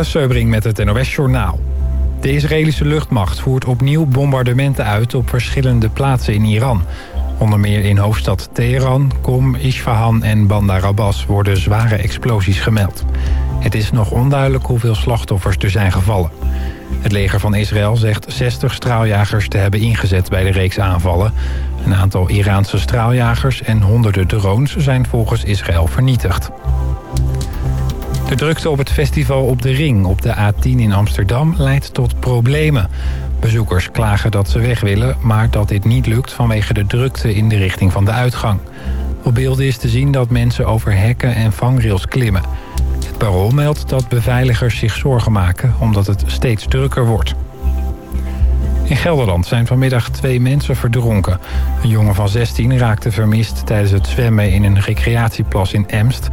Met het NOS Journaal. De Israëlische luchtmacht voert opnieuw bombardementen uit op verschillende plaatsen in Iran. Onder meer in hoofdstad Teheran, Qom, Isfahan en Bandar Abbas worden zware explosies gemeld. Het is nog onduidelijk hoeveel slachtoffers er zijn gevallen. Het leger van Israël zegt 60 straaljagers te hebben ingezet bij de reeks aanvallen. Een aantal Iraanse straaljagers en honderden drones zijn volgens Israël vernietigd. De drukte op het festival op de Ring op de A10 in Amsterdam leidt tot problemen. Bezoekers klagen dat ze weg willen, maar dat dit niet lukt vanwege de drukte in de richting van de uitgang. Op beelden is te zien dat mensen over hekken en vangrails klimmen. Het parool meldt dat beveiligers zich zorgen maken omdat het steeds drukker wordt. In Gelderland zijn vanmiddag twee mensen verdronken. Een jongen van 16 raakte vermist tijdens het zwemmen in een recreatieplas in Emst.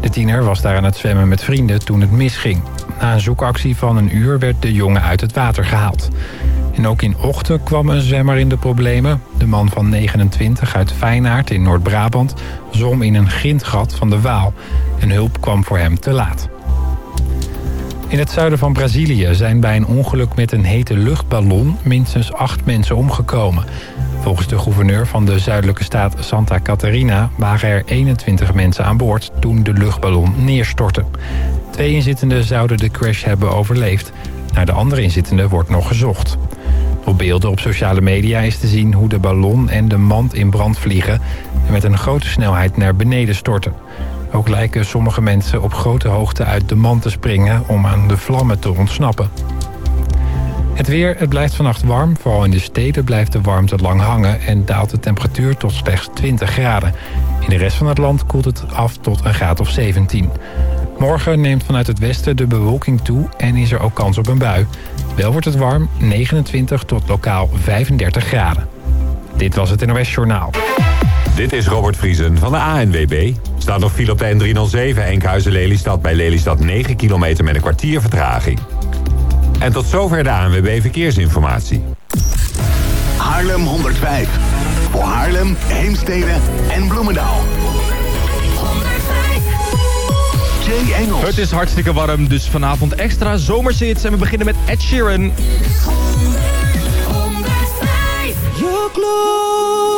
De tiener was daar aan het zwemmen met vrienden toen het misging. Na een zoekactie van een uur werd de jongen uit het water gehaald. En ook in Ochten kwam een zwemmer in de problemen. De man van 29 uit Feyenaard in Noord-Brabant zwom in een grindgat van de Waal. En hulp kwam voor hem te laat. In het zuiden van Brazilië zijn bij een ongeluk met een hete luchtballon minstens acht mensen omgekomen. Volgens de gouverneur van de zuidelijke staat Santa Catarina waren er 21 mensen aan boord toen de luchtballon neerstortte. Twee inzittenden zouden de crash hebben overleefd. Naar de andere inzittenden wordt nog gezocht. Op beelden op sociale media is te zien hoe de ballon en de mand in brand vliegen... en met een grote snelheid naar beneden storten. Ook lijken sommige mensen op grote hoogte uit de mand te springen om aan de vlammen te ontsnappen. Het weer, het blijft vannacht warm. Vooral in de steden blijft de warmte lang hangen en daalt de temperatuur tot slechts 20 graden. In de rest van het land koelt het af tot een graad of 17. Morgen neemt vanuit het westen de bewolking toe en is er ook kans op een bui. Wel wordt het warm, 29 tot lokaal 35 graden. Dit was het NOS Journaal. Dit is Robert Vriesen van de ANWB. Staat nog file op de N307 Enkhuizen-Lelystad bij Lelystad 9 kilometer met een kwartier vertraging. En tot zover de ANWB Verkeersinformatie. Haarlem 105. Voor Haarlem, Heemstede en Bloemendaal. 105. Jay Engels. Het is hartstikke warm, dus vanavond extra zomerzits. En we beginnen met Ed Sheeran. 105.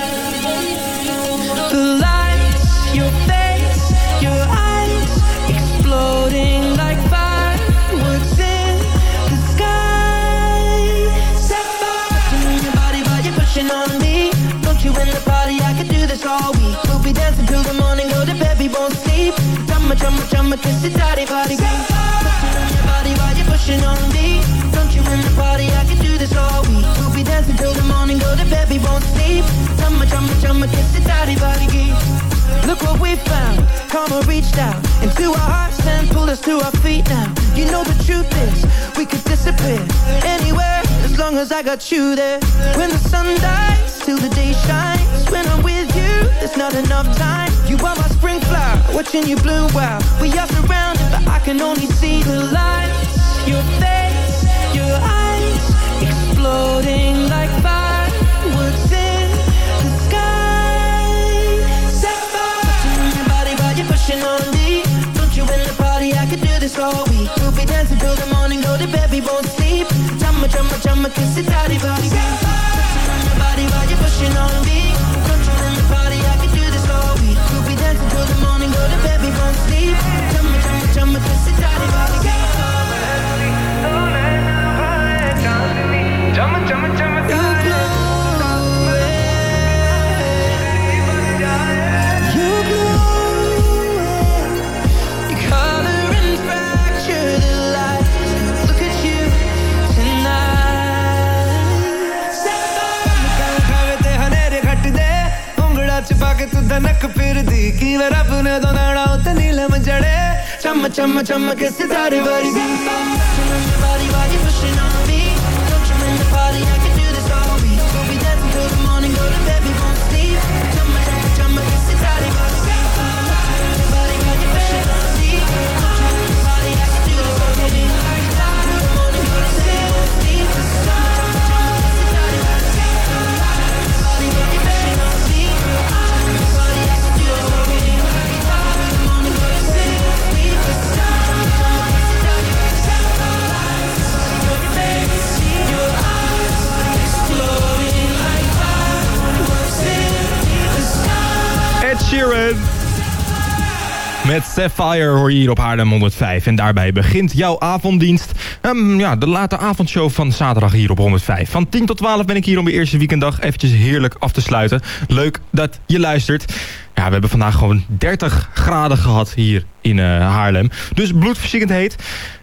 This all week. We'll be dancing till the morning, go to bed, we won't sleep. Drumma, drumma, drumma, kiss it, daddy, body, your you're pushing on me. Don't you in the party? I could do this all week. We'll be dancing till the morning, go to bed, we won't sleep. Drumma, drumma, drumma, kiss it, daddy, body. Look what we found. Karma reached out into our hearts and pulled us to our feet now. You know the truth is, we could disappear anywhere as long as I got you there. When the sun dies, till the day shines. When I'm with there's not enough time. You are my spring flower, watching you bloom wild. We are surrounded, but I can only see the lights. Your face, your eyes, exploding like fireworks in the sky. Set fire to your body while you're pushing on me. Don't you in the party? I could do this all week. We'll be dancing till the morning, go to bed, we won't sleep. Jumma, jumma, jumma, kiss it, daddy, body, beat. Touching your body while you're pushing on me. Be dancing till ਕੇ ਤੂੰ ਦਨਕ ਫਿਰਦੀ ਕੀ ਵੇ ਰੱਬ ਨੇ ਦੋਨਾੜਾ ਉਤੇ ਨੀਲਮ ਜੜੇ ਚਮ ਚਮ ਚਮ ਕੇ ਸਿਤਾਰੇ ਵਰਗੀ Fire hoor je hier op Haarlem 105. En daarbij begint jouw avonddienst. Ehm, ja, de late avondshow van zaterdag hier op 105. Van 10 tot 12 ben ik hier om de eerste weekenddag eventjes heerlijk af te sluiten. Leuk dat je luistert. Ja, we hebben vandaag gewoon 30 graden gehad hier in eh, Haarlem. Dus bloedverziekend heet.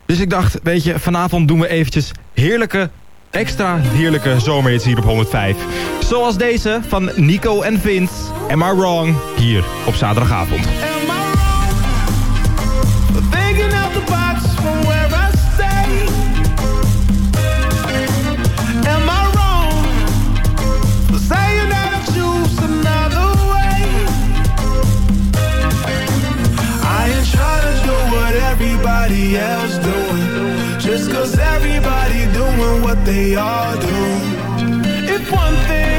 Dus ik dacht, weet je, vanavond doen we eventjes heerlijke extra heerlijke zomerhits hier op 105. Zoals deze van Nico en Vince. Am I wrong? Hier op zaterdagavond. everybody else doing. Just cause everybody doing what they all do. If one thing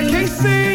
I can't see.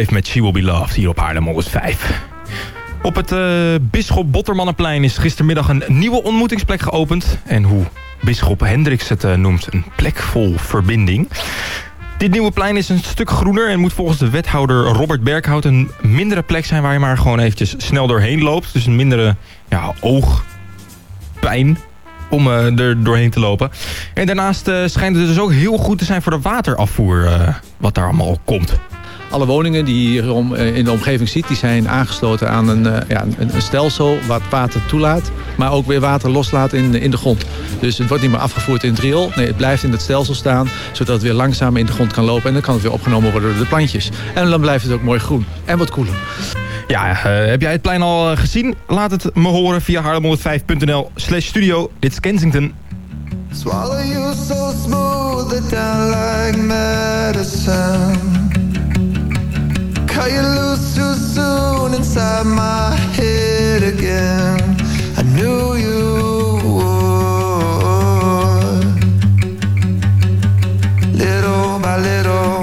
5 met She Will Be Loved hier op Haarlem 105. Op het uh, Bisschop Bottermannenplein is gistermiddag een nieuwe ontmoetingsplek geopend. En hoe Bisschop Hendricks het uh, noemt, een plek vol verbinding. Dit nieuwe plein is een stuk groener en moet volgens de wethouder Robert Berghout een mindere plek zijn waar je maar gewoon eventjes snel doorheen loopt. Dus een mindere ja, oogpijn om uh, er doorheen te lopen. En daarnaast uh, schijnt het dus ook heel goed te zijn voor de waterafvoer wat daar allemaal komt. Alle woningen die je hier in de omgeving ziet, die zijn aangesloten aan een, ja, een, een stelsel wat water toelaat, maar ook weer water loslaat in, in de grond. Dus het wordt niet meer afgevoerd in het riool, nee, het blijft in het stelsel staan, zodat het weer langzaam in de grond kan lopen en dan kan het weer opgenomen worden door de plantjes. En dan blijft het ook mooi groen en wat koeler. Ja, uh, heb jij het plein al gezien? Laat het me horen via haarlem105.nl slash studio. Dit is Kensington. Swallow you so smooth it down like medicine Cut you loose too soon inside my head again. I knew you would. Little by little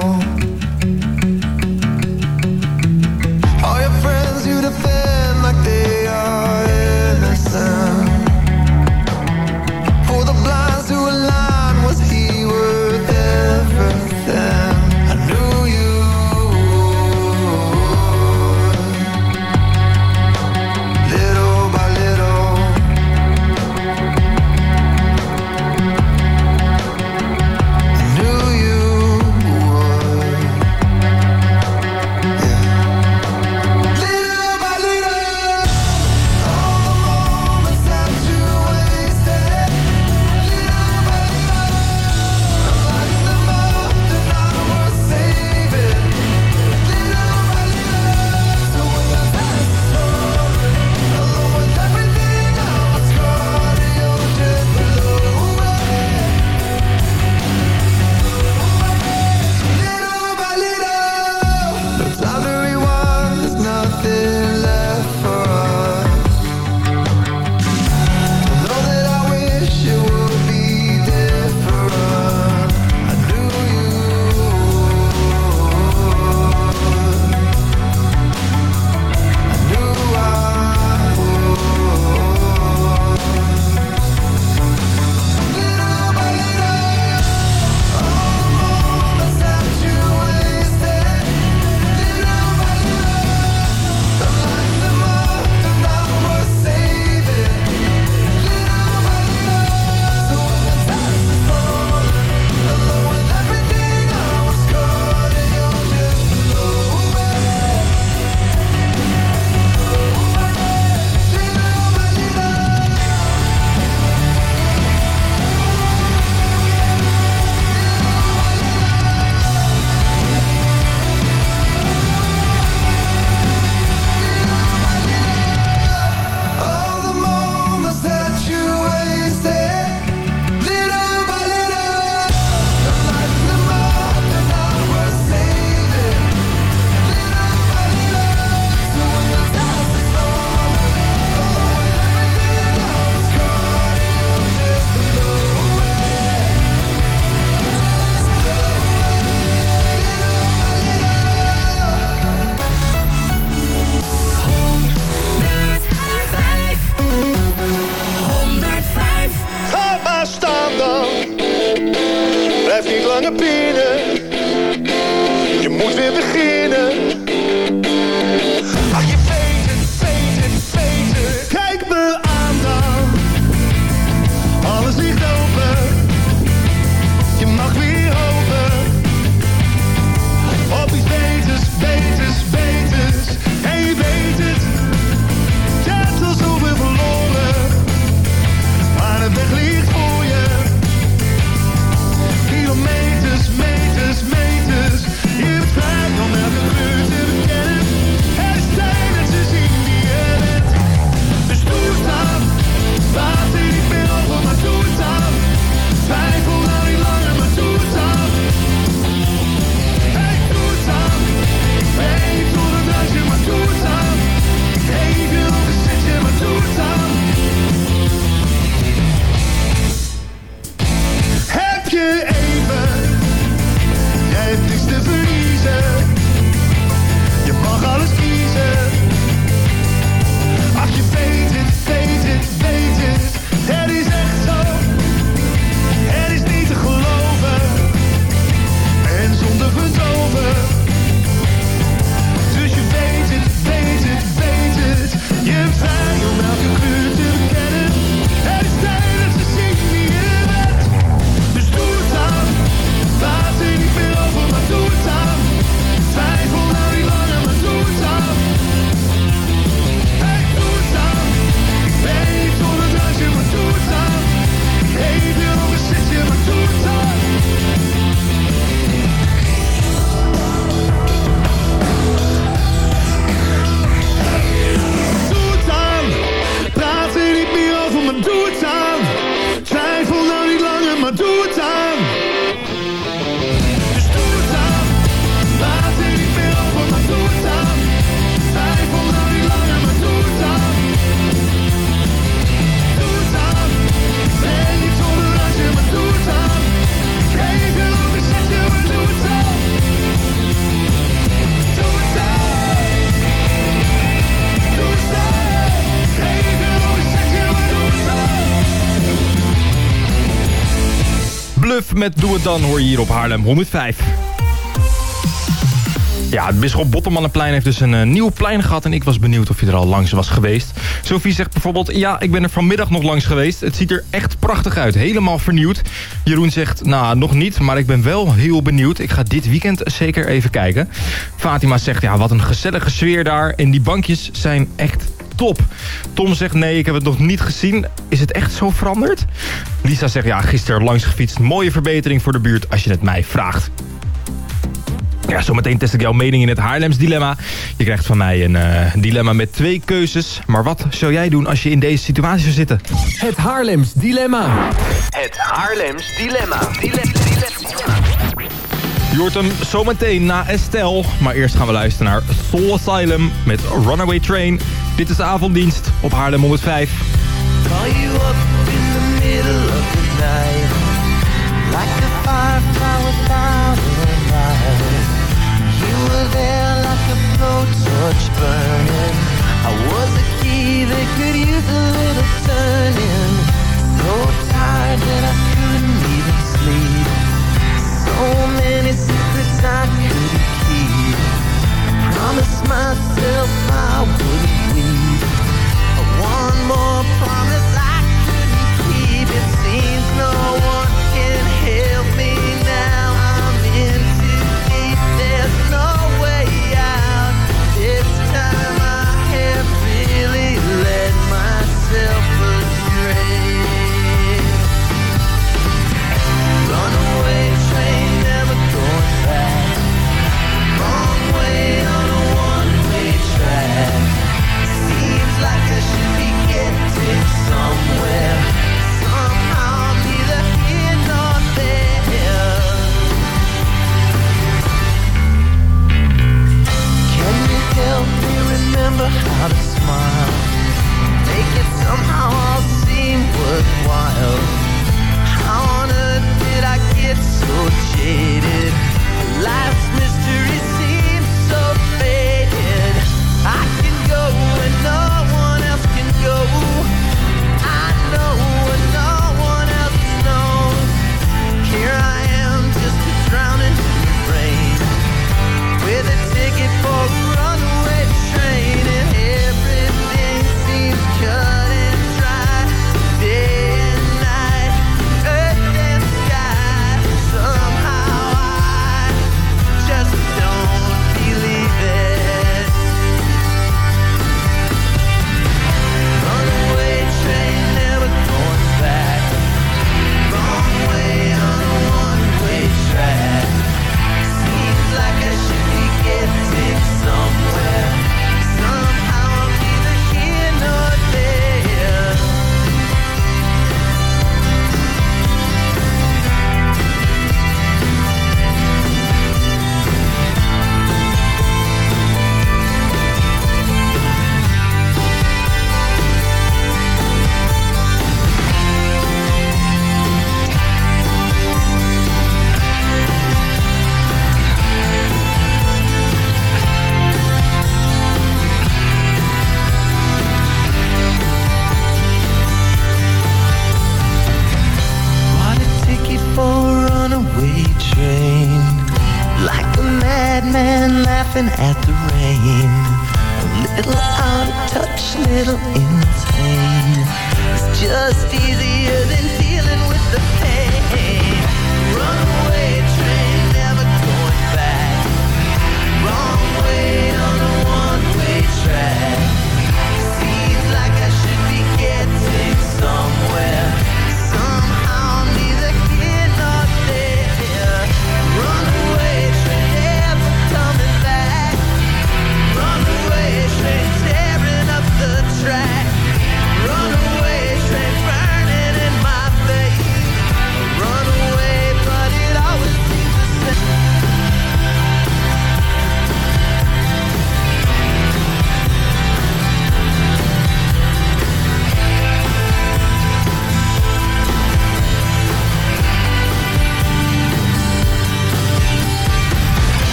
met Doe het dan hoor je hier op Haarlem 105. Ja, het Bisschop Bottermannenplein heeft dus een eh, nieuw plein gehad... en ik was benieuwd of je er al langs was geweest. Sophie zegt bijvoorbeeld... ja, ik ben er vanmiddag nog langs geweest. Het ziet er echt prachtig uit, helemaal vernieuwd. Jeroen zegt, nou, nog niet, maar ik ben wel heel benieuwd. Ik ga dit weekend zeker even kijken. Fatima zegt, ja, wat een gezellige sfeer daar... en die bankjes zijn echt top. Tom zegt, nee, ik heb het nog niet gezien. Is het echt zo veranderd? Lisa zegt, ja, gisteren langs gefietst. Mooie verbetering voor de buurt als je het mij vraagt. Ja, zometeen test ik jouw mening in het Haarlems dilemma. Je krijgt van mij een eh, dilemma met twee keuzes. Maar wat zou jij doen als je in deze situatie zou zitten? Het Haarlems Dilemma. Het Haarlems Dilemma. Dile- Je hoort hem zometeen na Estelle. Maar eerst gaan we luisteren naar Soul Asylum met Runaway Train. Dit is de avonddienst op Haarlem 105. Call you up in the middle of the night Like a firefly without a light You were there like a blowtorch burning I was a key that could use a little turning So tired that I promise my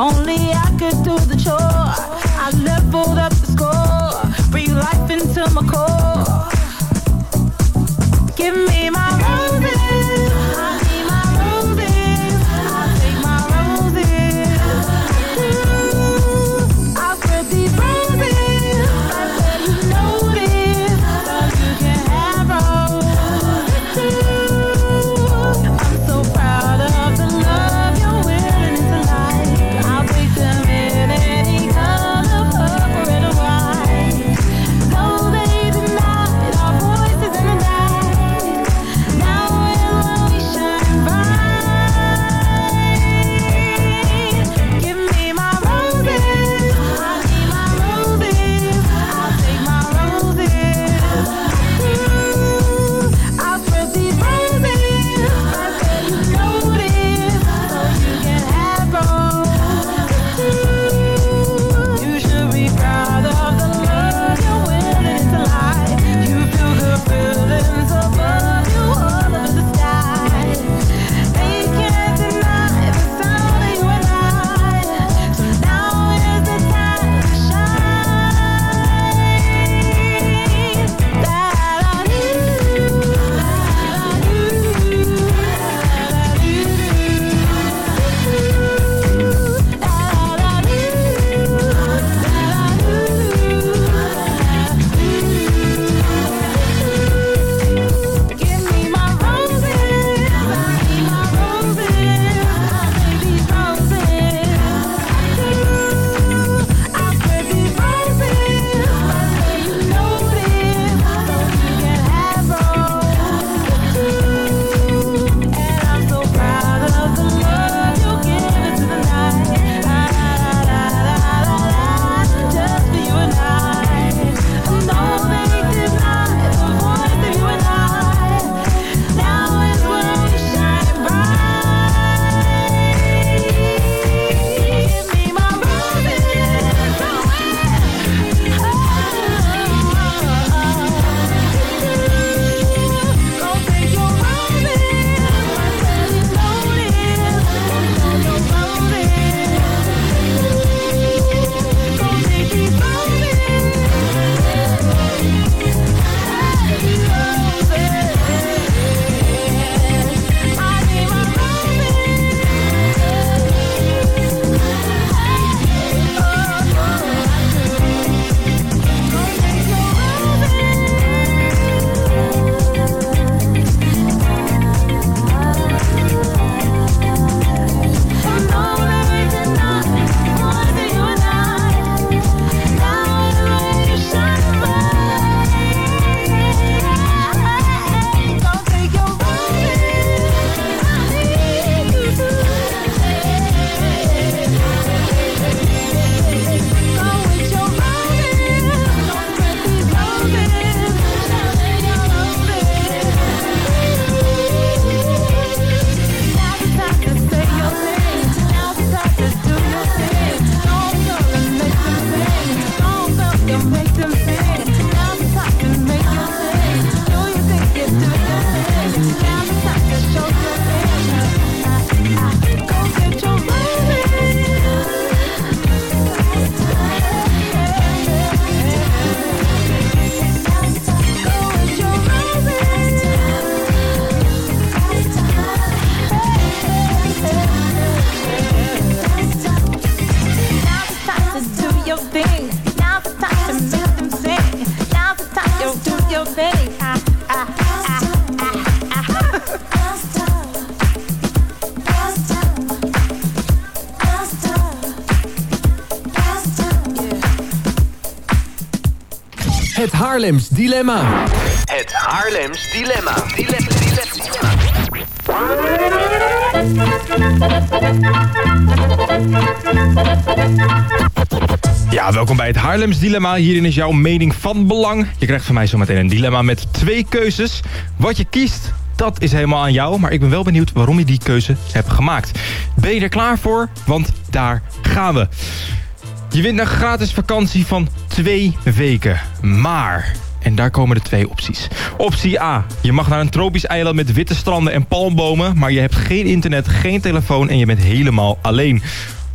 Only I could do the chore. I leveled up Haarlems Dilemma. Het Haarlems Dilemma. Ja, welkom bij het Haarlems Dilemma. Hierin is jouw mening van belang. Je krijgt van mij zometeen een dilemma met twee keuzes. Wat je kiest, dat is helemaal aan jou. Maar ik ben wel benieuwd waarom je die keuze hebt gemaakt. Ben je er klaar voor? Want daar gaan we. Je wint een gratis vakantie van twee weken. Maar en daar komen de twee opties. Optie A. Je mag naar een tropisch eiland met witte stranden en palmbomen... maar je hebt geen internet, geen telefoon en je bent helemaal alleen.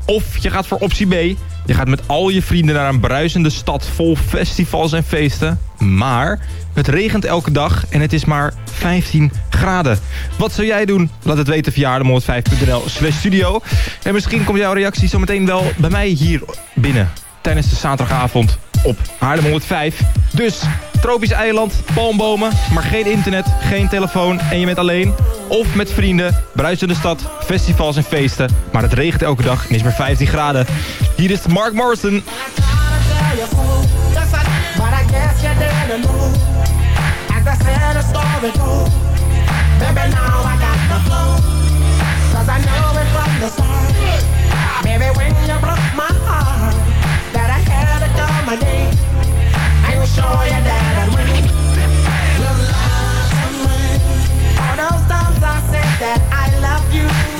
Of je gaat voor optie B. Je gaat met al je vrienden naar een bruisende stad vol festivals en feesten. Maar het regent elke dag en het is maar 15 graden. Wat zou jij doen? Laat het weten via aardemoord5.nl slash studio. En misschien komt jouw reactie zometeen wel bij mij hier binnen... tijdens de zaterdagavond op Haarlem 105. Dus tropisch eiland, palmbomen, maar geen internet, geen telefoon en je bent alleen. Of met vrienden, bruisende stad, festivals en feesten. Maar het regent elke dag en is maar 15 graden. Hier is Mark Morrison. that I love you.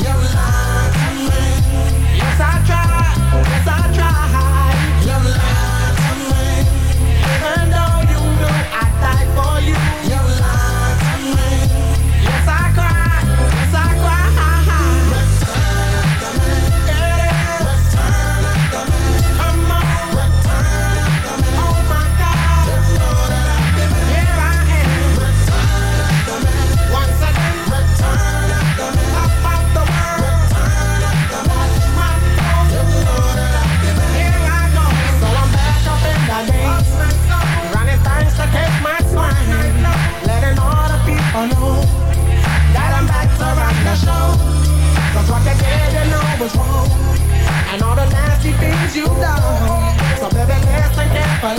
I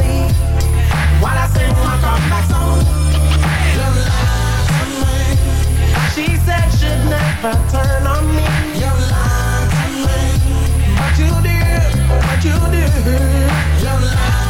to me. She said she'd never turn on me. You lied to me. But you did, but you did. You lied.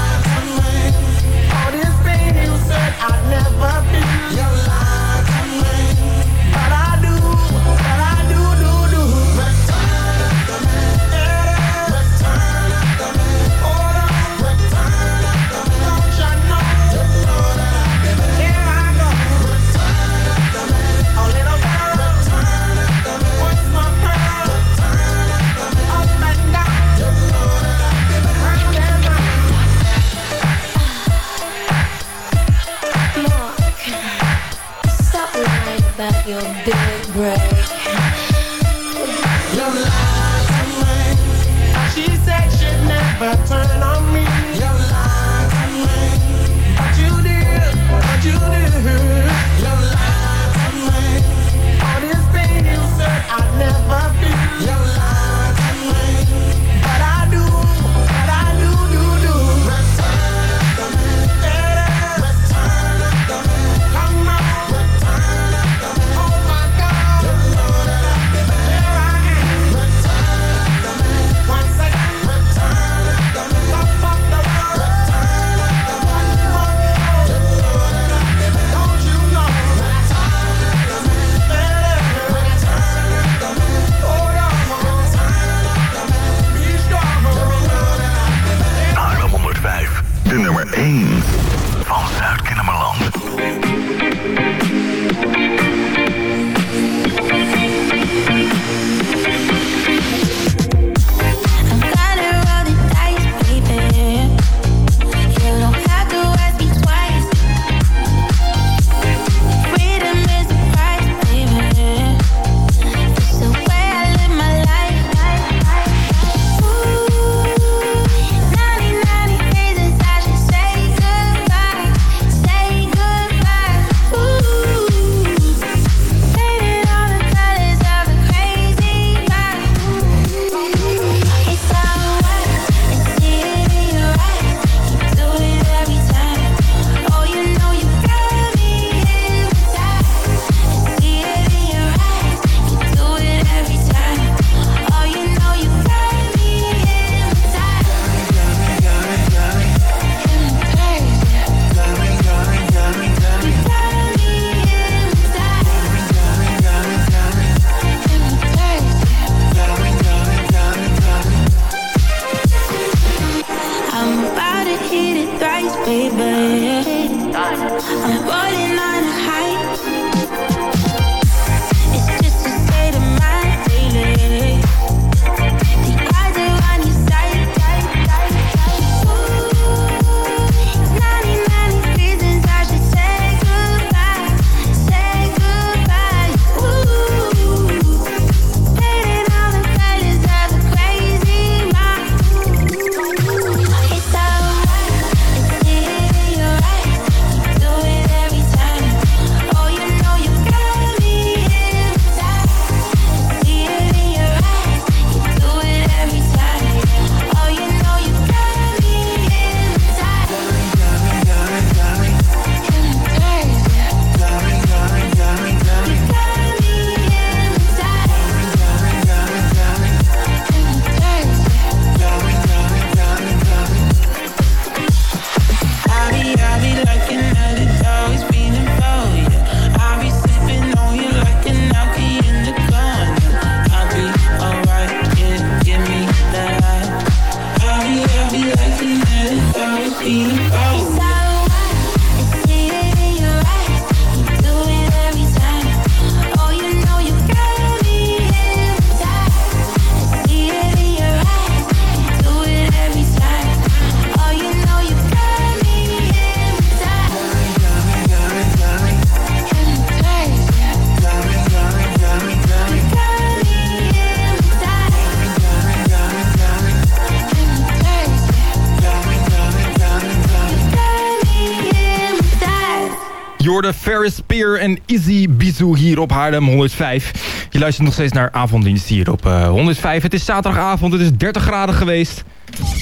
Ferris Spear en Izzy Bizou hier op Haarlem 105. Je luistert nog steeds naar avonddienst hier op eh, 105. Het is zaterdagavond, het is 30 graden geweest.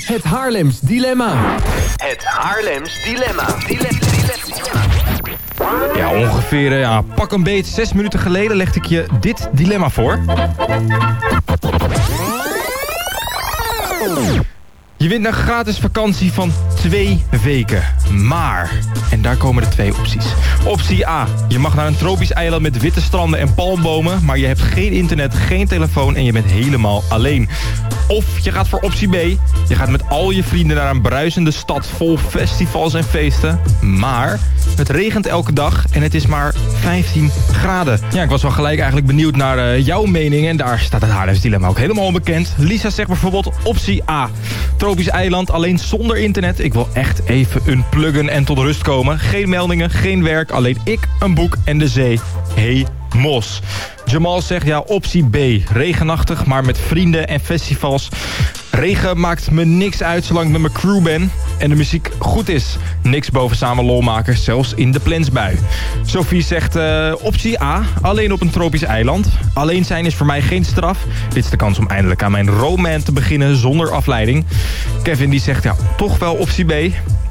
Het Haarlems Dilemma. Het Haarlems Dilemma. Dile- dile- Ja, ongeveer eh, ja, pak een beet. Zes minuten geleden legde ik je dit dilemma voor. Je wint een gratis vakantie van twee weken. Maar, en daar komen de twee opties. Optie A. Je mag naar een tropisch eiland met witte stranden en palmbomen... maar je hebt geen internet, geen telefoon en je bent helemaal alleen. Of je gaat voor optie B. Je gaat met al je vrienden naar een bruisende stad vol festivals en feesten. Maar het regent elke dag en het is maar 15 graden. Ja, ik was wel gelijk eigenlijk benieuwd naar eh, jouw mening. En daar staat het Haarlems Dilemma ook helemaal onbekend. Lisa zegt bijvoorbeeld optie A. Tropisch eiland, alleen zonder internet. Ik wil echt even unpluggen en tot rust komen. Geen meldingen, geen werk, alleen ik, een boek en de zee. Hey, Mos. Jamal zegt ja, optie B. Regenachtig, maar met vrienden en festivals. Regen maakt me niks uit zolang ik met mijn crew ben. En de muziek goed is. Niks boven samen lol maken, zelfs in de plensbui. Sophie zegt eh, optie A. Alleen op een tropisch eiland. Alleen zijn is voor mij geen straf. Dit is de kans om eindelijk aan mijn romance te beginnen zonder afleiding. Kevin die zegt ja, toch wel optie B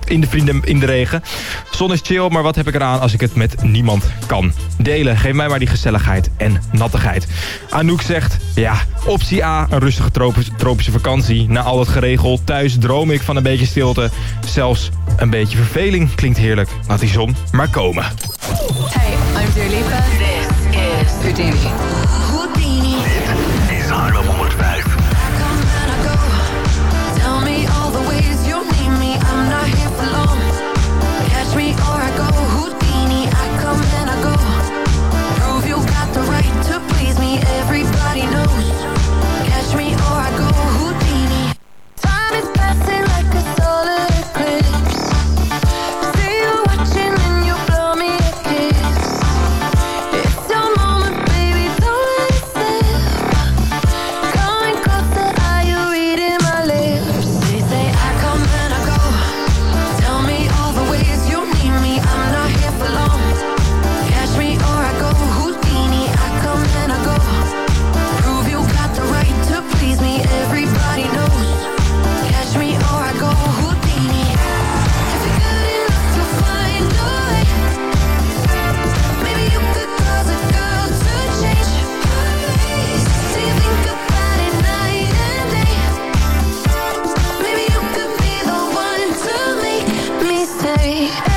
in de vrienden in de regen. Zon is chill, maar wat heb ik eraan als ik het met niemand kan? Delen, geef mij maar die gezelligheid en nattigheid. Anouk zegt, ja, optie A, een rustige tropisch- tropische vakantie. Na al het geregel, thuis droom ik van een beetje stilte. Zelfs een beetje verveling, klinkt heerlijk. Laat die zon maar komen. Hey, I'm. This is. away.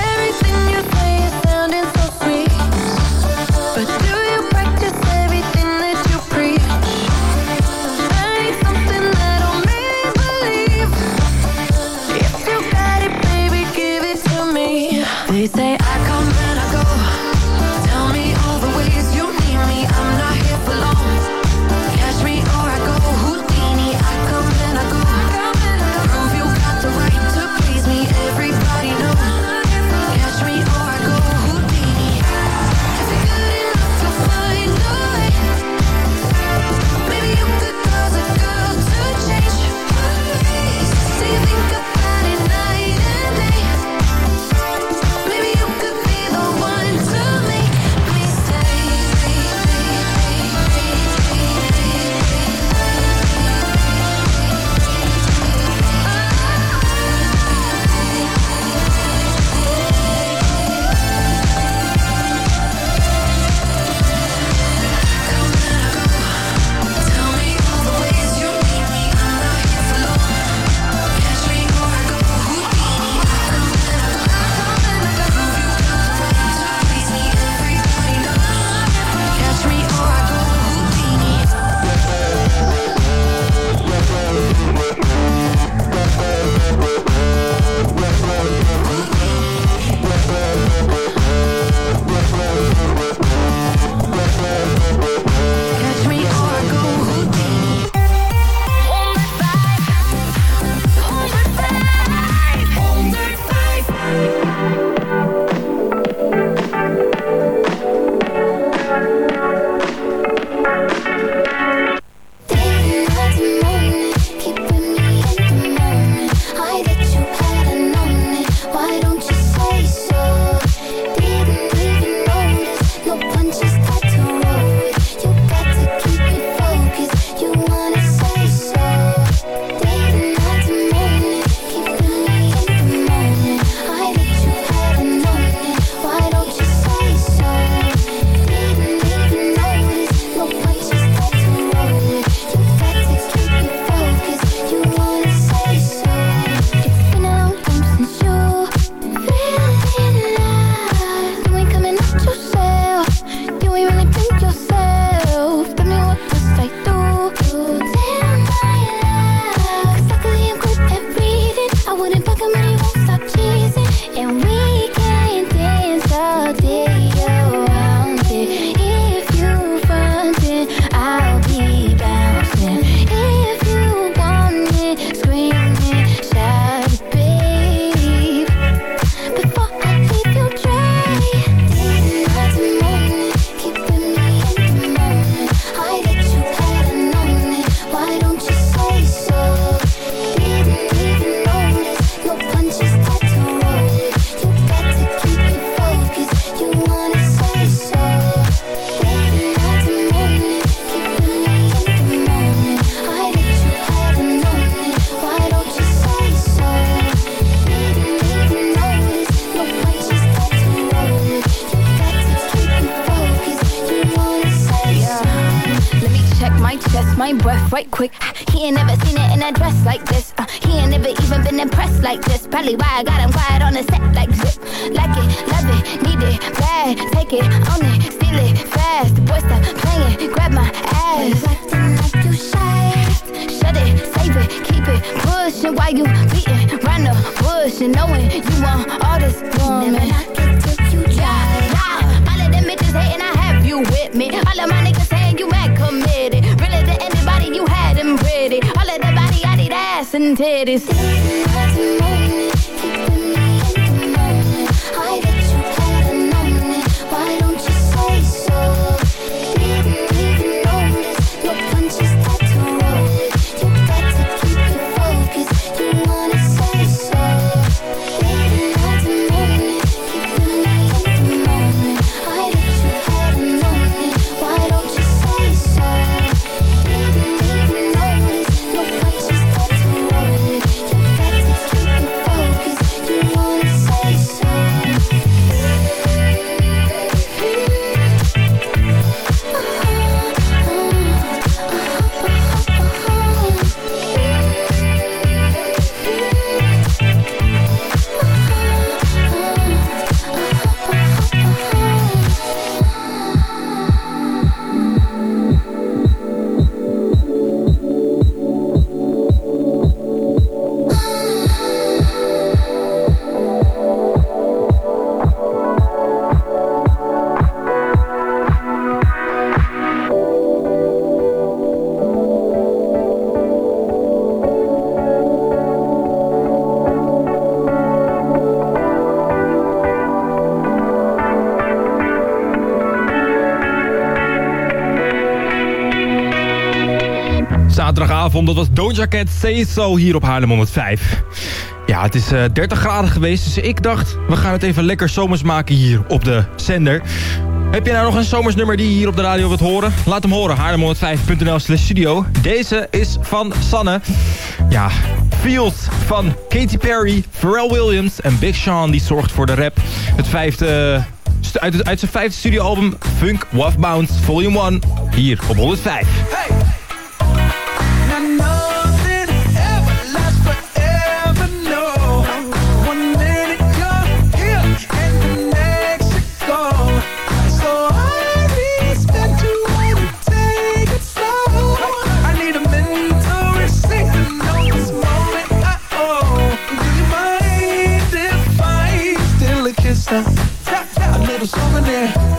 like this. Probably why I got him quiet on the set like zip. Like it, love it, need it, bad. Take it, own it, steal it, fast. The boy stop playing, grab my ass. Acting like you shy. Shut it, save it, keep it, pushing Why you beating around the bush and knowing you want all this woman. you yeah. All of them bitches hating, I have you with me. All of my niggas saying you mad committed. Really to anybody, you had them pretty. All of that body, I need ass and titties. Zaterdagavond. Dat was Doja Cat Say So hier op Haarlem 105. Ja, het is eh, 30 graden geweest, dus ik dacht... we gaan het even lekker zomers maken hier op de zender. Heb je nou nog een zomersnummer die je hier op de radio wilt horen? Laat hem horen, haarlem105.nl slash studio. Deze is van Sanne. Ja, Feels van Katy Perry, Pharrell Williams en Big Sean... die zorgt voor de rap. Het vijfde... Uit, uit zijn vijfde studioalbum Funk Waff Bounce Volume 1 hier op 105. Now a little souvenir.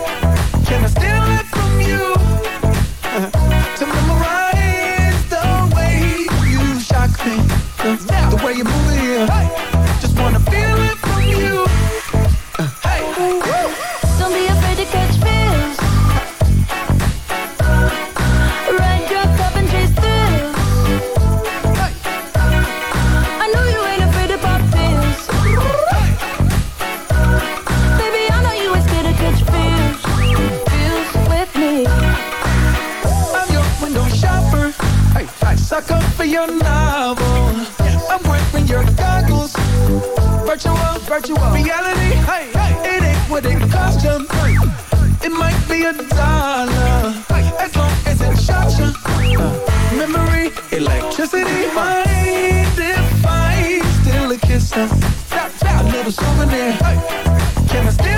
Steal a kiss? Uh, a little souvenir. Can I steal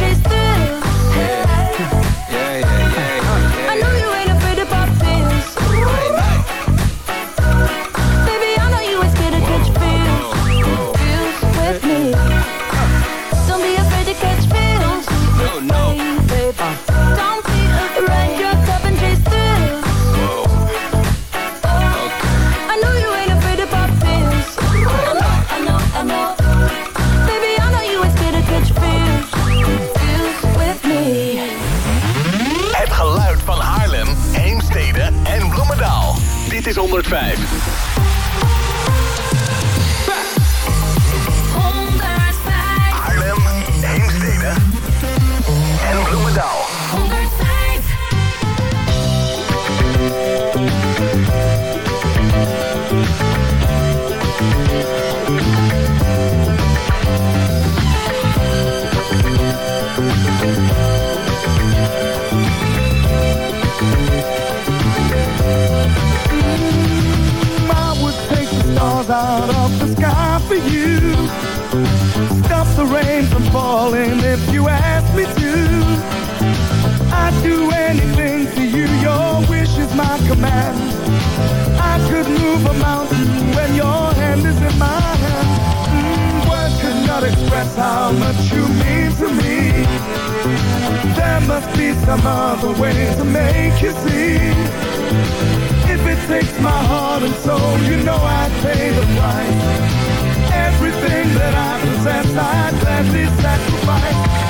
chase the Dit is 105. Move a mountain when your hand is in my hand. Mm, words could not express how much you mean to me. There must be some other way to make you see. If it takes my heart and soul, you know I'd pay the price. Everything that I possess, I'd gladly sacrifice.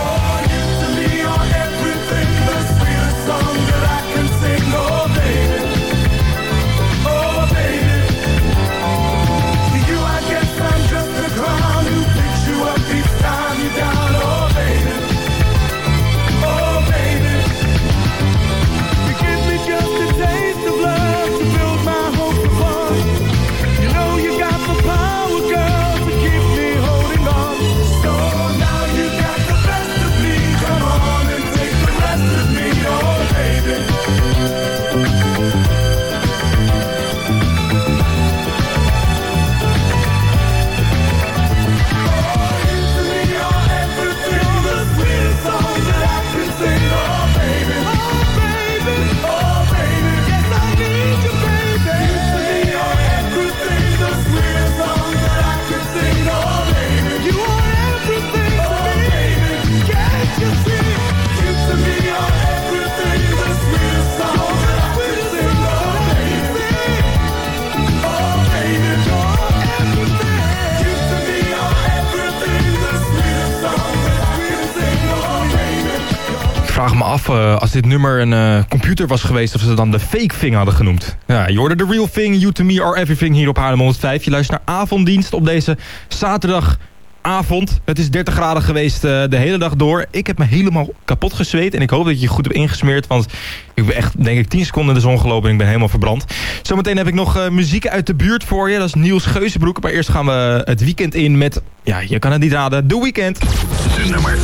Vraag me af eh, als dit nummer een eh, computer was geweest... of ze dan de fake thing hadden genoemd. Ja, je hoorde The Real Thing, You To Me Are Everything hier op Haarlem 105. Je luistert naar avonddienst op deze zaterdagavond. Het is 30 graden geweest eh, de hele dag door. Ik heb me helemaal kapot gezweet. En ik hoop dat je je goed hebt ingesmeerd. Want ik ben echt, denk ik, 10 seconden in de zon gelopen en ik ben helemaal verbrand. Zometeen heb ik nog eh, muziek uit de buurt voor je. Dat is Niels Geuzenbroek. Maar eerst gaan we het weekend in met... Ja, je kan het niet raden. The Weekend. De nummer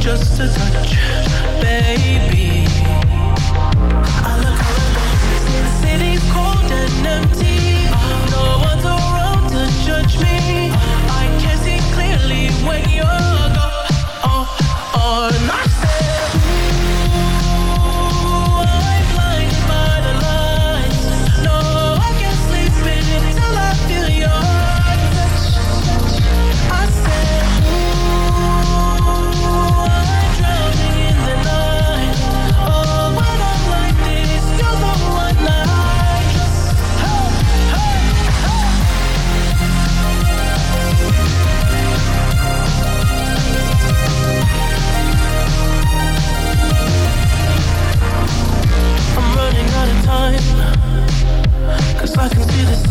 just a touch,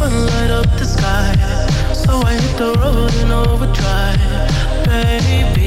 light up the sky. So I hit the road in overdrive. Baby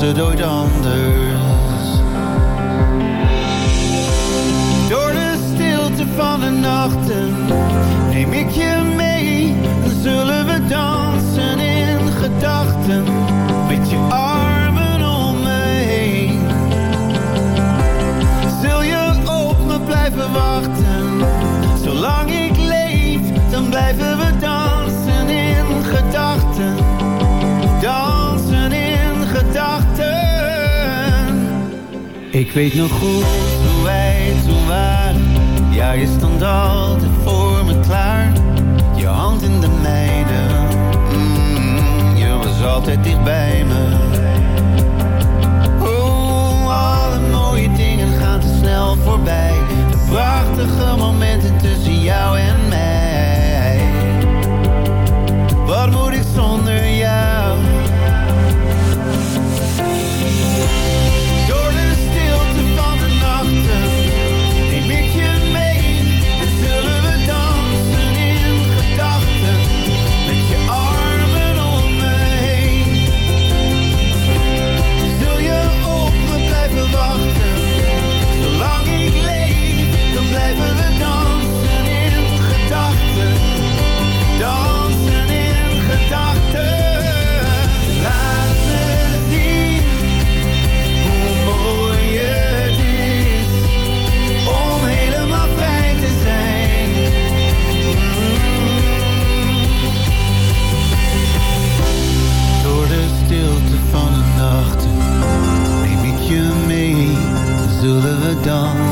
het anders? Door de stilte van de nachten neem ik je mee. Dan zullen we dansen in gedachten Ik weet nog goed hoe wij toen waren. Ja, je stond altijd voor me klaar. Je hand in de mijne. Mm, je was altijd dicht bij me. Oh, alle mooie dingen gaan te snel voorbij. De prachtige momenten tussen jou en mij. Wat moet ik zonder jou? dawn.